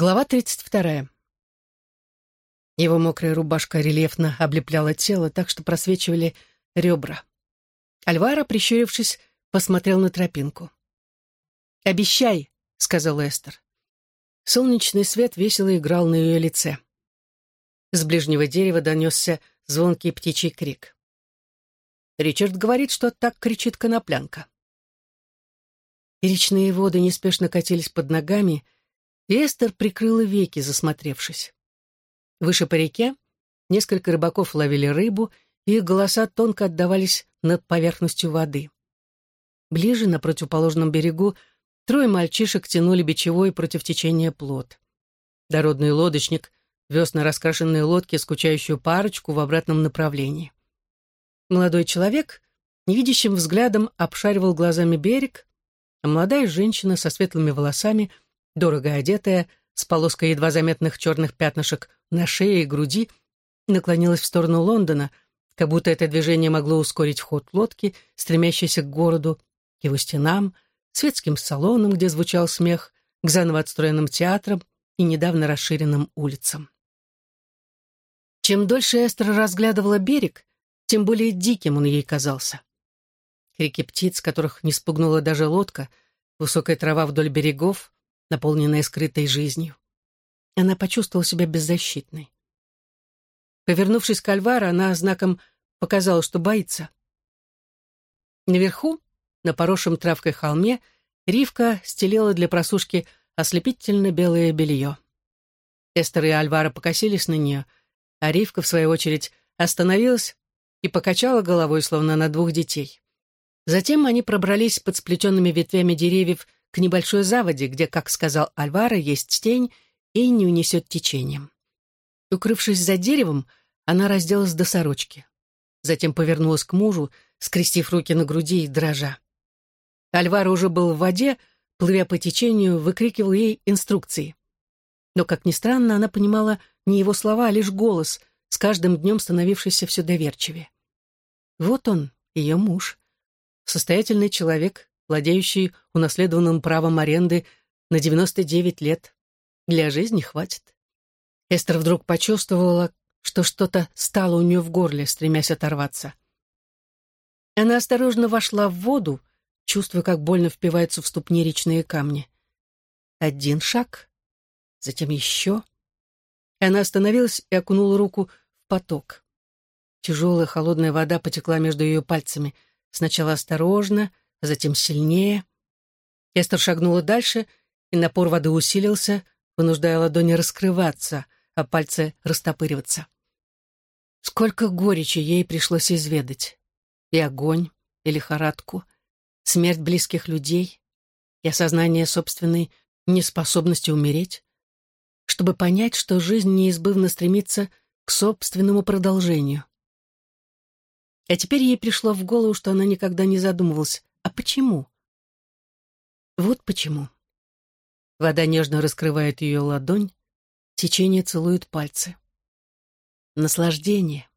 Глава 32. Его мокрая рубашка рельефно облепляла тело, так что просвечивали ребра. Альвара, прищурившись, посмотрел на тропинку. «Обещай», — сказал Эстер. Солнечный свет весело играл на ее лице. С ближнего дерева донесся звонкий птичий крик. Ричард говорит, что так кричит коноплянка. И речные воды неспешно катились под ногами, — Эстер прикрыла веки, засмотревшись. Выше по реке несколько рыбаков ловили рыбу, и их голоса тонко отдавались над поверхностью воды. Ближе, на противоположном берегу, трое мальчишек тянули бичевой против течения плот. Дородный лодочник вез на раскрашенной лодке скучающую парочку в обратном направлении. Молодой человек невидящим взглядом обшаривал глазами берег, а молодая женщина со светлыми волосами — дорого одетая, с полоской едва заметных черных пятнышек на шее и груди, наклонилась в сторону Лондона, как будто это движение могло ускорить вход лодки, стремящейся к городу, к его стенам, светским салонам, где звучал смех, к заново отстроенным театрам и недавно расширенным улицам. Чем дольше Эстер разглядывала берег, тем более диким он ей казался. Крики птиц, которых не спугнула даже лодка, высокая трава вдоль берегов, наполненная скрытой жизнью. Она почувствовала себя беззащитной. Повернувшись к Альваро, она знаком показала, что боится. Наверху, на поросшем травкой холме, Ривка стелила для просушки ослепительно белое белье. Эстер и Альвара покосились на нее, а Ривка, в свою очередь, остановилась и покачала головой, словно на двух детей. Затем они пробрались под сплетенными ветвями деревьев к небольшой заводе, где, как сказал Альвара, есть тень и не унесет течением. Укрывшись за деревом, она разделась до сорочки. Затем повернулась к мужу, скрестив руки на груди и дрожа. Альвара уже был в воде, плывя по течению, выкрикивал ей инструкции. Но, как ни странно, она понимала не его слова, а лишь голос, с каждым днем становившийся все доверчивее. Вот он, ее муж. Состоятельный человек, владеющий унаследованным правом аренды на 99 лет. Для жизни хватит. Эстер вдруг почувствовала, что что-то стало у нее в горле, стремясь оторваться. Она осторожно вошла в воду, чувствуя, как больно впиваются в ступни речные камни. Один шаг, затем еще. И она остановилась и окунула руку в поток. Тяжелая холодная вода потекла между ее пальцами, сначала осторожно, затем сильнее. Эстер шагнула дальше, и напор воды усилился, вынуждая ладони раскрываться, а пальцы растопыриваться. Сколько горечи ей пришлось изведать. И огонь, и лихорадку, смерть близких людей, и осознание собственной неспособности умереть, чтобы понять, что жизнь неизбывно стремится к собственному продолжению. А теперь ей пришло в голову, что она никогда не задумывалась почему? Вот почему. Вода нежно раскрывает ее ладонь, течение целует пальцы. Наслаждение.